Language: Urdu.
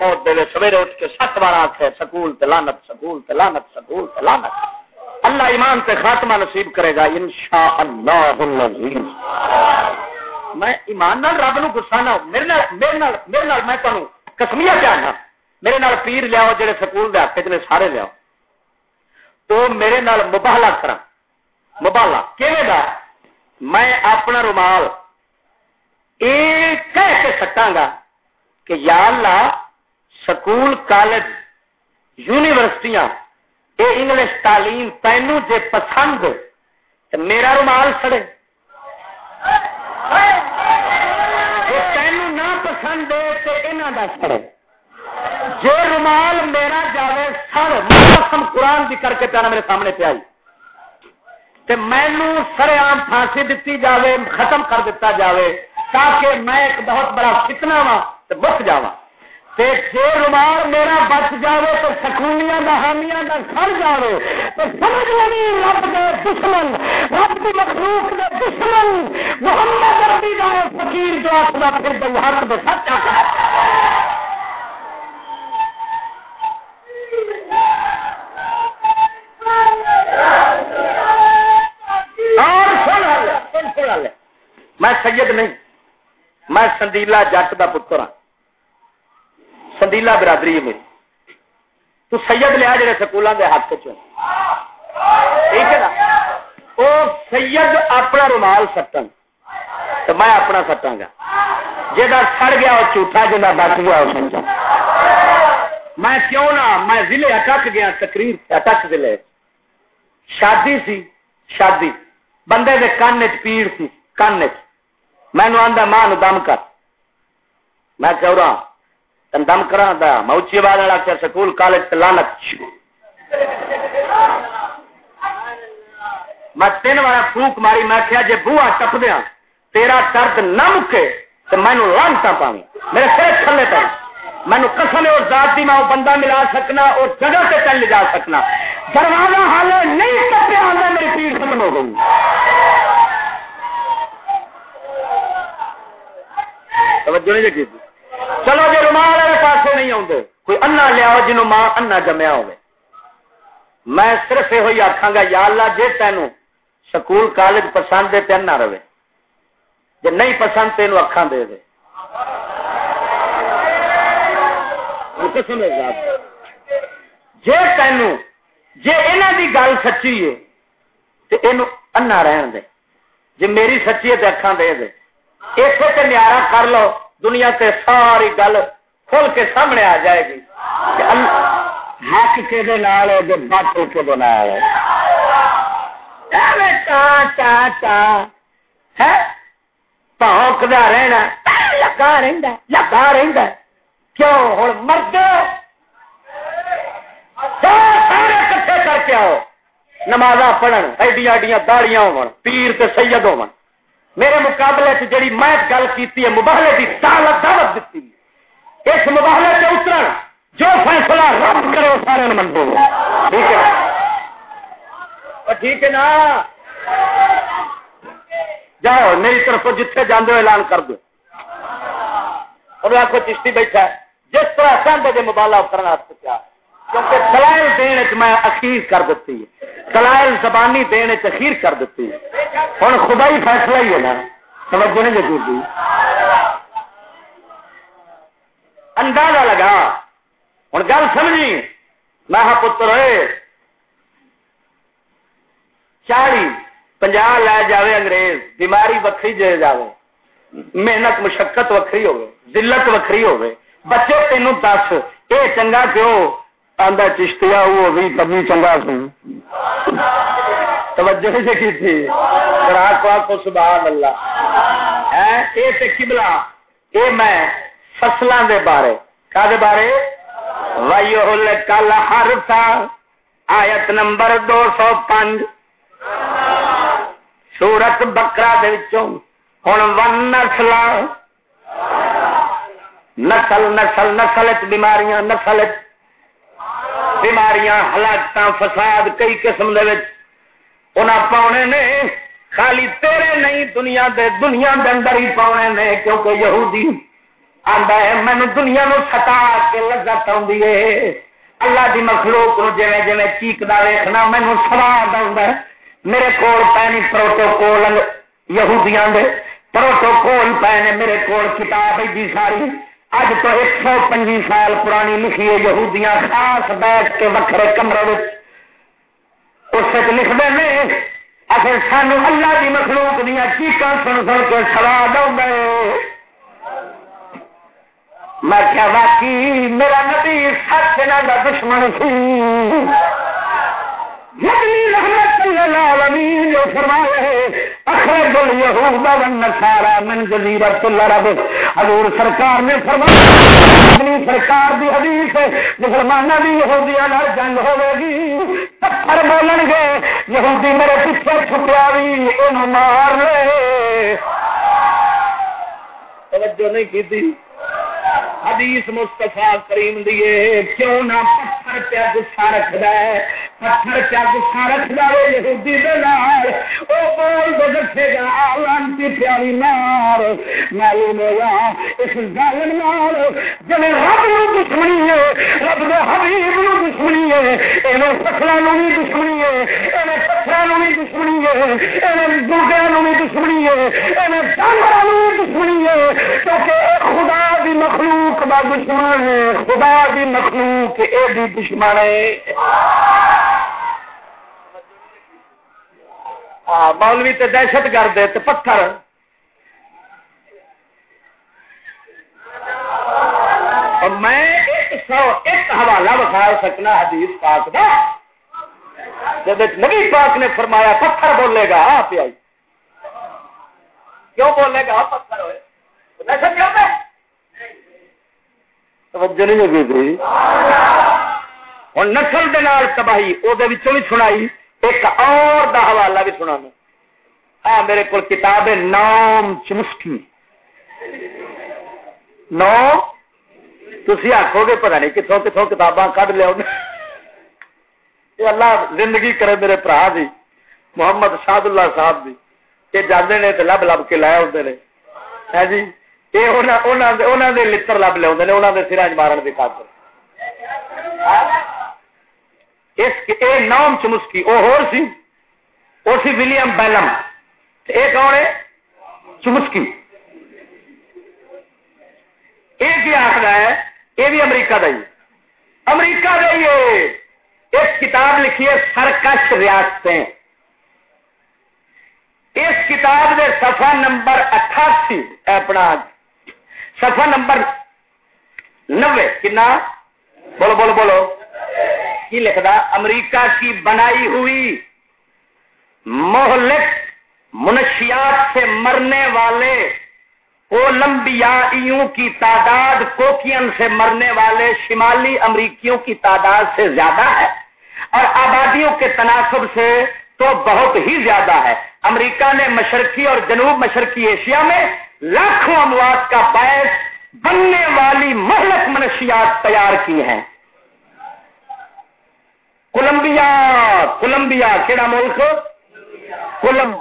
موت دے سویرے اٹھ کے سات بار آخ سکول تلانت سکول تلانت سکول تلانت اللہ ایمان تے خاتمہ نصیب کرے گا انشاء اللہ میں ایمان نال رب نو گسا نہ میرے نال میرے نال میرے نال میں تانوں کسمیا جانا میرے نال پیر لیاؤ، جڑے سکول دے ہاتھ نے سارے لیاؤ۔ تو میرے نال مباہلا کرا مباہلا کیویں دا؟ میں اپنا رومال ایک کہہ کے سکاں گا کہ یا اللہ سکول کالج یونیورسٹیاں یہ انگلش تعلیم تینو جے پسند تو میرا رومال سڑے تینو نہ پسند ہے تو یہاں کا سڑے جو رومال میرا جائے سر موسم قرآن بھی کر کے پیارا میرے سامنے پہ آئی مینو سر عام پھانسی دیتی جاوے ختم کر دیتا جاوے تاکہ میں ایک بہت بڑا فتنا وا بچ جا جی رومال میرا بچ جائے تو سکولیاں کا حامیاں کا سر جائے تو سمجھ لیں رب کے دشمن، رب کی مخلوق کے دشمن۔ محمد ربی کا فقیر جو اپنا پھر بہار میں سچ آتا میں سید نہیں، میں سندیلا جٹ کا پتر ہوں سندیلا برادری ہے میری۔ تو سید لیا جڑے سکولوں کے ہاتھ چ ٹھیک ہے نا؟ وہ سید اپنا رومال سٹن۔ تو میں اپنا سٹا گا۔ جا سڑ گیا وہ جھوٹا جا بچ گیا وہ سمجھا میں کیوں نہ، میں ضلع اٹک گیا، تقریر اٹک ضلع۔ شادی سی، شادی۔ بندے کے کان چ پیڑ سی، کان چ مینو آدھا ماں دم کر۔ میں کہ رہا دم کرا دا میں اچھی آواز والا کیا سکول، کالج لانت میں تین بار پھوک ماری، میں کیا جی بوا ٹپ دیا، تیرا درد نہ مکے تو مینو لانتا پاوی میرے سر تھلے پہ مینو قسم اور ذات دی میں وہ بندہ ملا سکنا اور جگہ سے چل جا سکنا۔ دروازہ حال نہیں ٹپیا میری پیڑ ختم ہو گئی۔ توجہ نہیں جی۔ چلو جی رومال والے پاس نہیں آتے کوئی انا لیا جنوب ماں انا جمیا ہو میں صرف یہ آخا گا، یا اللہ جی تین سکول، کالج پسند ہے تین نہ رہے۔ جی نہیں پسند تین اکھان دے دے۔ جی تین جی یہاں کی گل سچی ہے تو یہ انا رہن دے۔ جی میری سچی ہے تو اکھان دے دے۔ اسے تے نیارا کر لو، دنیا تے ساری گل کھل کے سامنے آ جائے گی۔ حق کے باطل کے بنایا پونکدا رہنا لگا رہا لگا رہا کیوں؟ ہوں مرد۔ سارے کٹھے کر کے آؤ۔ نماز پڑھن ایڈیاں ایڈیاں داڑیاں ہو پیر تے سید ہو میرے مقابلے سے جڑی میں گل کی مباہلے کی دعوت دعوت دیتی اس مباہلے سے اتر جو فیصلہ رب کرے وہ سارے منظور ٹھیک ہے؟ ٹھیک ہے نا؟ جاؤ، میری طرف جتنے جانے اعلان کر دو۔ اور آخو چشتی بیٹھا ہے۔ جس طرح چاہتے جی مبالا کرنا کیا کیونکہ دلائل دین میں اخیر کر دیتی ہے دلائل زبانی دین اخیر کر دیتی ہے ہوں۔ خدا ہی فیصلہ ہی ہے نا۔ سمجھ نہیں ضرور دی جی۔ لگا۔ ہوں گل سمجھی؟ میں پتر ہوئے چالی پنجا لے جاوے انگریز، بیماری وکری جے جاوے۔ محنت، مشقت وکری ہوگی ذلت وکری ہوگی بچے، تینوں دس یہ چنگا کیوں؟ آدھا چشتیا وہ بھی کبھی چنگا سی توجہ سے کی تھی؟ کو، سبحان اللہ۔ اے کبلا اے میں فصلوں دے بارے۔ کا بارے؟ وائیو کل ہر تھا آیت نمبر دو سو پانچ۔ سورت بکرا ہوں ون نسل نسل نسل نسل بیماریاں نسل بیماریاں ہلاکت فساد، کئی قسم پاؤنے نے، خالی تیرے نہیں، دنیا دے دنیا دے اندر ہی پاؤنے نے، کیونکہ یہودی آتا ہے مینو دنیا نو ستا کے لذت آدھی ہے۔ اللہ دی مخلوق نو جی جی چیکتا ویخنا مینو سواد آتا ہے۔ میرے کول پینی پروٹوکول یہودیاں دے، پروٹوکول پے نے میرے کول کتاب ایڈی جی ساری۔ اج تو ایک سو پنجی سال پرانی لکھی ہے یہودیاں خاص بیٹھ کے وکرے کمرے اس لکھتے ہیں اصل سانو اللہ کی مخلوق دیا چیقا سن سن کے سواد آ میں کیا واقعی میرا نبی سچ کا دشمن سی رحمت جو اخرج الیہود والنصارى من جزیرۃ العرب۔ حضور سرکار نے فرمایا، اپنی سرکار دی حدیث ہے مسلمانوں دی یہودیاں نال جنگ ہوے گی پتھر بولن گے، یہودی میرے پیچھے چھپیا وی مار لے۔ توجہ نہیں کی حدیث مستفا کریم دیے کیوں نہ پتھر پہ گسا ہے؟ پتھر پیا گسا رکھد یہودی وہ بول دو دسے گا لانتی پیاری مار معلوم ہوا اس ظالم نال۔ جب رب نو دشمنی ہے، رب دے حبیب نو دشمنی ہے۔ ایویں فصلوں نو بھی دشمنی ہے، ایویں پتھروں نو بھی دشمنی ہے، ایویں دوگے نو بھی دشمنی ہے، ایویں جانوروں نو بھی دشمنی ہے۔ کیونکہ خدا دی مخلوق مخلوق دا دشمن ہے، خدا دی مخلوق اے دی دشمن ہے۔ مولوی تے دہشت گرد تے پتھر۔ میں ایک سو ایک حوالہ بخا سکنا حدیث پاک دا۔ جب نبی پاک نے فرمایا پتھر بولے گا آپ آئی۔ کیوں بولے گا؟ پتھر ہوئے۔ دہشت گرد ہے۔ توجہ نہیں لگی تھی ہوں نسل دے تباہی وہ سنائی۔ ایک اور دا حوالہ بھی سنا ہاں میرے کو کتاب ہے نام چمسکی نو تھی آخو گے پتا نہیں کتوں کتوں کتاباں کھ لیا اللہ زندگی کرے میرے برا دی، محمد شاد اللہ صاحب دی۔ یہ جانے نے تو لب لب کے لائے ہوتے ہیں ہاں جی لڑ لب لے لیا سراج مارن کی خاطر۔ ہاں؟ نام چمسکی وہ ہو سی وہ سی ولیم بیلم۔ یہ کون ہے چمسکی یہ کیا آخر ہے یہ بھی امریکہ کا ہی۔ امریکہ کا ہی کتاب لکھی ہے سرکش ریاستیں۔ اس کتاب دے صفحہ نمبر اٹھاسی اپنا سفا نمبر نوے، کنا؟ بولو بولو بولو۔ کی لکھتا امریکہ کی بنائی ہوئی مہلک منشیات سے مرنے والے کولمبیائیوں کی تعداد کوکین سے مرنے والے شمالی امریکیوں کی تعداد سے زیادہ ہے اور آبادیوں کے تناسب سے تو بہت ہی زیادہ ہے۔ امریکہ نے مشرقی اور جنوب مشرقی ایشیا میں لاکھوں اموات کا باعث بننے والی مہلک منشیات تیار کی ہیں۔ کولمبیا کولمبیا کہڑا ملک کولم